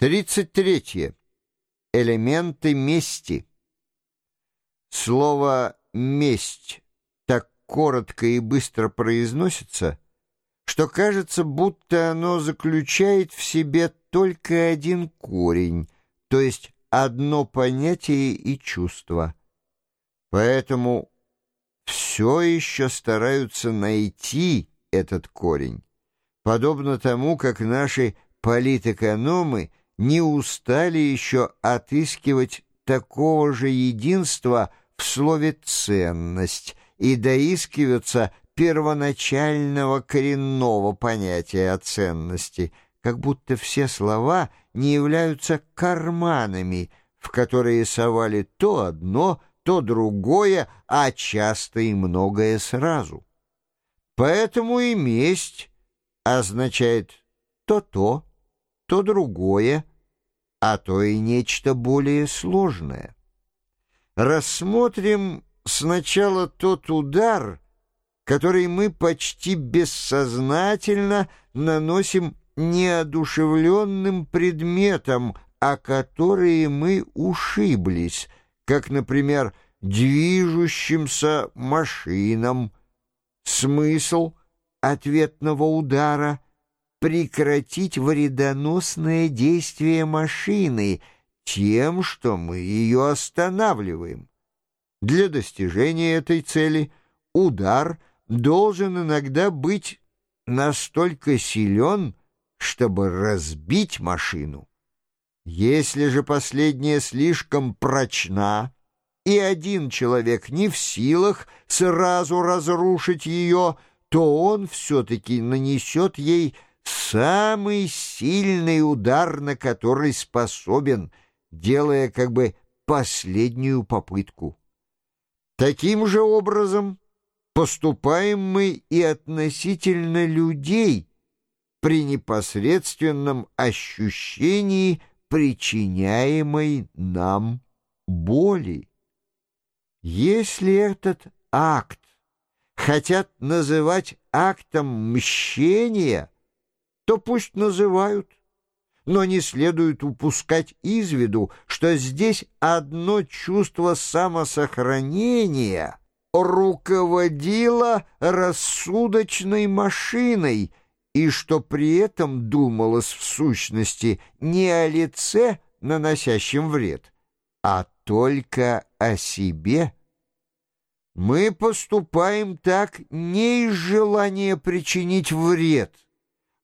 33. Элементы мести. Слово «месть» так коротко и быстро произносится, что кажется, будто оно заключает в себе только один корень, то есть одно понятие и чувство. Поэтому все еще стараются найти этот корень, подобно тому, как наши политэкономы – не устали еще отыскивать такого же единства в слове «ценность» и доискиваться первоначального коренного понятия о ценности, как будто все слова не являются карманами, в которые совали то одно, то другое, а часто и многое сразу. Поэтому и месть означает то то, то другое, а то и нечто более сложное. Рассмотрим сначала тот удар, который мы почти бессознательно наносим неодушевленным предметам, о которые мы ушиблись, как, например, движущимся машинам. Смысл ответного удара — прекратить вредоносное действие машины тем, что мы ее останавливаем. Для достижения этой цели удар должен иногда быть настолько силен, чтобы разбить машину. Если же последняя слишком прочна, и один человек не в силах сразу разрушить ее, то он все-таки нанесет ей самый сильный удар, на который способен, делая как бы последнюю попытку. Таким же образом поступаем мы и относительно людей при непосредственном ощущении причиняемой нам боли. Если этот акт хотят называть актом мщения — то пусть называют. Но не следует упускать из виду, что здесь одно чувство самосохранения руководило рассудочной машиной, и что при этом думалось в сущности не о лице, наносящем вред, а только о себе. Мы поступаем так не из желания причинить вред —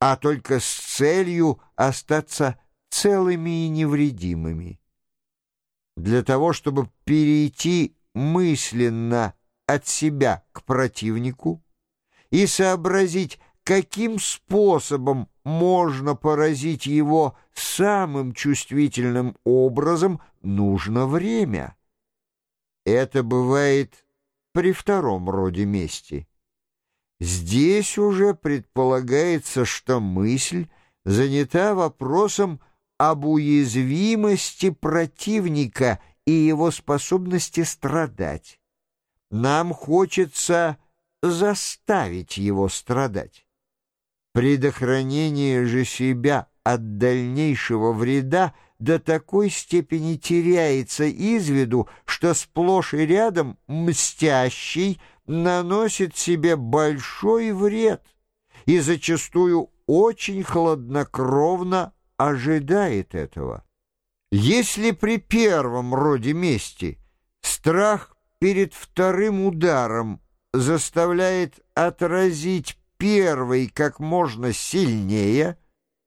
а только с целью остаться целыми и невредимыми. Для того, чтобы перейти мысленно от себя к противнику и сообразить, каким способом можно поразить его самым чувствительным образом, нужно время. Это бывает при втором роде мести. Здесь уже предполагается, что мысль занята вопросом об уязвимости противника и его способности страдать. Нам хочется заставить его страдать. Предохранение же себя от дальнейшего вреда до такой степени теряется из виду, что сплошь и рядом мстящий наносит себе большой вред и зачастую очень хладнокровно ожидает этого. Если при первом роде мести страх перед вторым ударом заставляет отразить первый как можно сильнее,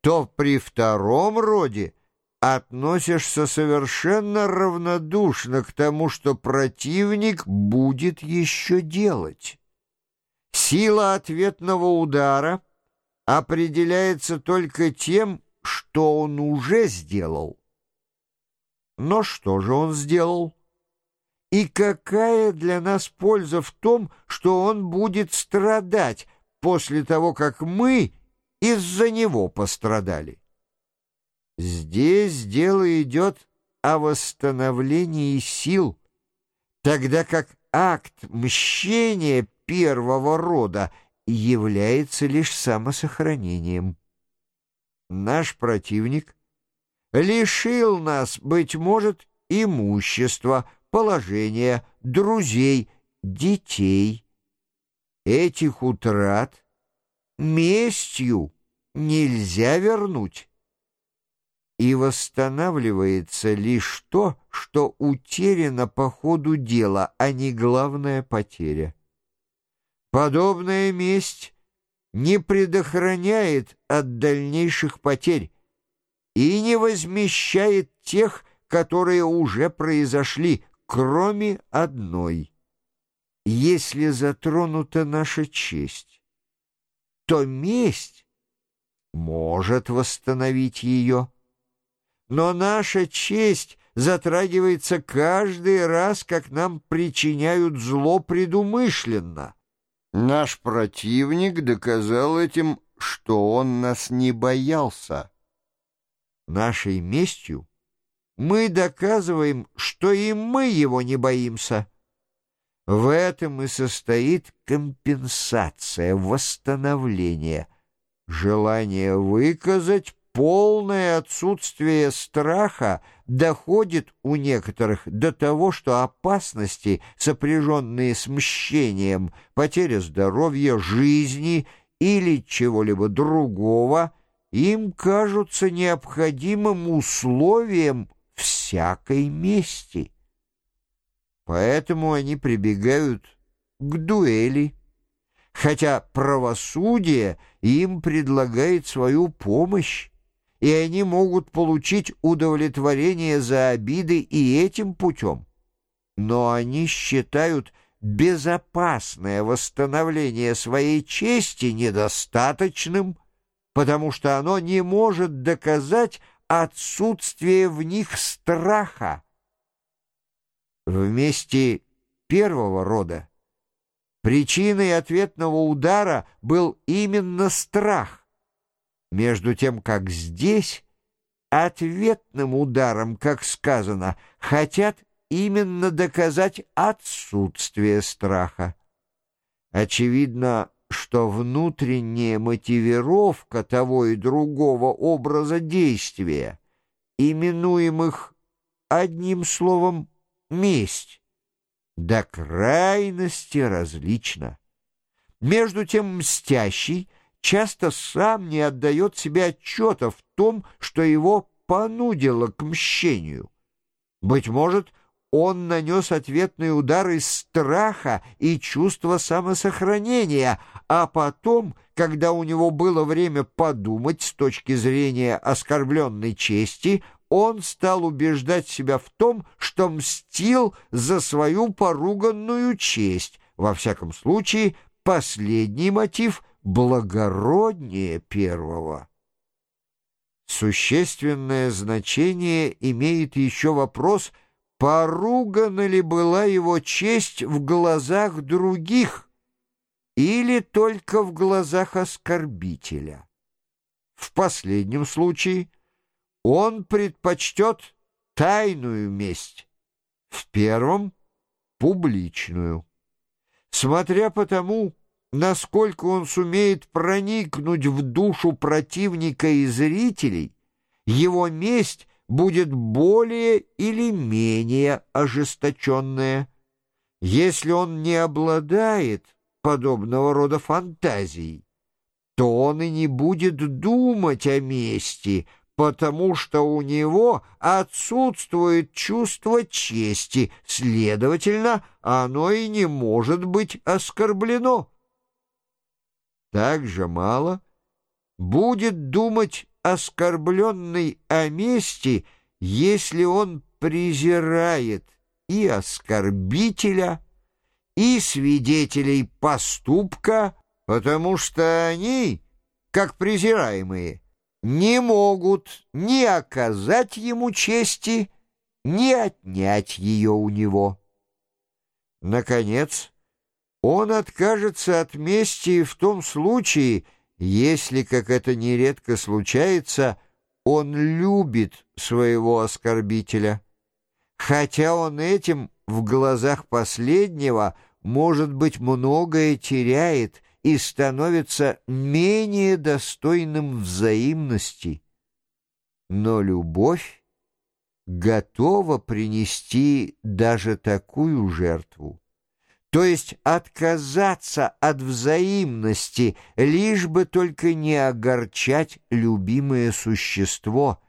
то при втором роде относишься совершенно равнодушно к тому, что противник будет еще делать. Сила ответного удара определяется только тем, что он уже сделал. Но что же он сделал? И какая для нас польза в том, что он будет страдать после того, как мы из-за него пострадали? Здесь дело идет о восстановлении сил, тогда как акт мщения первого рода является лишь самосохранением. Наш противник лишил нас, быть может, имущества, положения, друзей, детей. Этих утрат местью нельзя вернуть. И восстанавливается лишь то, что утеряно по ходу дела, а не главная потеря. Подобная месть не предохраняет от дальнейших потерь и не возмещает тех, которые уже произошли, кроме одной. Если затронута наша честь, то месть может восстановить ее. Но наша честь затрагивается каждый раз, как нам причиняют зло предумышленно. Наш противник доказал этим, что он нас не боялся. Нашей местью мы доказываем, что и мы его не боимся. В этом и состоит компенсация, восстановление, желание выказать полное отсутствие страха доходит у некоторых до того, что опасности, сопряженные с мщением, потеря здоровья, жизни или чего-либо другого, им кажутся необходимым условием всякой мести. Поэтому они прибегают к дуэли, хотя правосудие им предлагает свою помощь, и они могут получить удовлетворение за обиды и этим путем. Но они считают безопасное восстановление своей чести недостаточным, потому что оно не может доказать отсутствие в них страха. Вместе первого рода причиной ответного удара был именно страх, между тем как здесь ответным ударом, как сказано, хотят именно доказать отсутствие страха. Очевидно, что внутренняя мотивировка того и другого образа действия, именуемых одним словом «месть», до крайности различна. Между тем мстящий — часто сам не отдает себе отчета в том, что его понудило к мщению. Быть может, он нанес ответный удар из страха и чувства самосохранения, а потом, когда у него было время подумать с точки зрения оскорбленной чести, он стал убеждать себя в том, что мстил за свою поруганную честь. Во всяком случае, последний мотив — благороднее первого. Существенное значение имеет еще вопрос, поругана ли была его честь в глазах других или только в глазах оскорбителя. В последнем случае он предпочтет тайную месть, в первом — публичную. Смотря по тому, насколько он сумеет проникнуть в душу противника и зрителей, его месть будет более или менее ожесточенная. Если он не обладает подобного рода фантазией, то он и не будет думать о мести, потому что у него отсутствует чувство чести, следовательно, оно и не может быть оскорблено так же мало будет думать оскорбленный о мести, если он презирает и оскорбителя, и свидетелей поступка, потому что они, как презираемые, не могут ни оказать ему чести, ни отнять ее у него. Наконец, он откажется от мести в том случае, если, как это нередко случается, он любит своего оскорбителя. Хотя он этим в глазах последнего, может быть, многое теряет и становится менее достойным взаимности. но любовь готова принести даже такую жертву. То есть отказаться от взаимности, лишь бы только не огорчать любимое существо,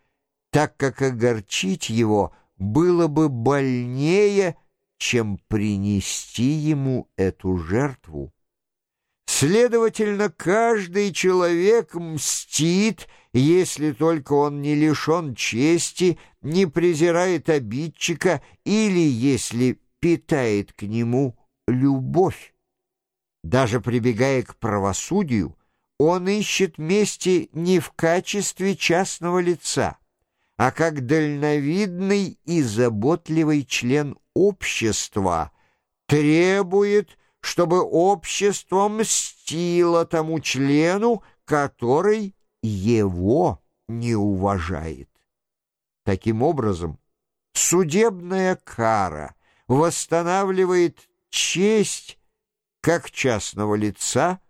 так как огорчить его было бы больнее, чем принести ему эту жертву. Следовательно, каждый человек мстит, если только он не лишен чести, не презирает обидчика или если питает к нему любовь. Даже прибегая к правосудию, он ищет мести не в качестве частного лица, а как дальновидный и заботливый член общества требует, чтобы общество мстило тому члену, который его не уважает. Таким образом, судебная кара восстанавливает честь как частного лица,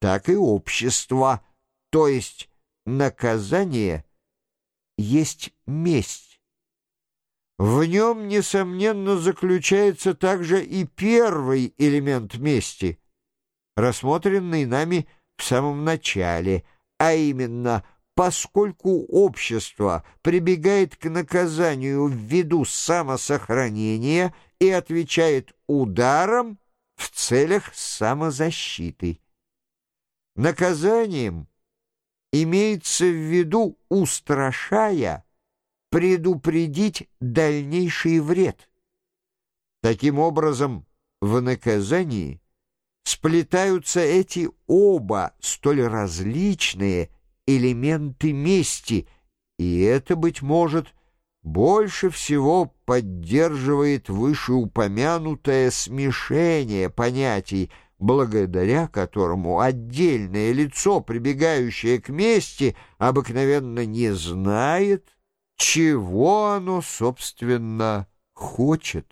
так и общества, то есть наказание есть месть. В нем, несомненно, заключается также и первый элемент мести, рассмотренный нами в самом начале, а именно, поскольку общество прибегает к наказанию ввиду самосохранения и отвечает ударом в целях самозащиты. Наказанием имеется в виду, устрашая, предупредить дальнейший вред. Таким образом, в наказании сплетаются эти оба столь различные элементы мести, и это, быть может, больше всего поддерживает вышеупомянутое смешение понятий, благодаря которому отдельное лицо, прибегающее к мести, обыкновенно не знает, чего оно, собственно, хочет.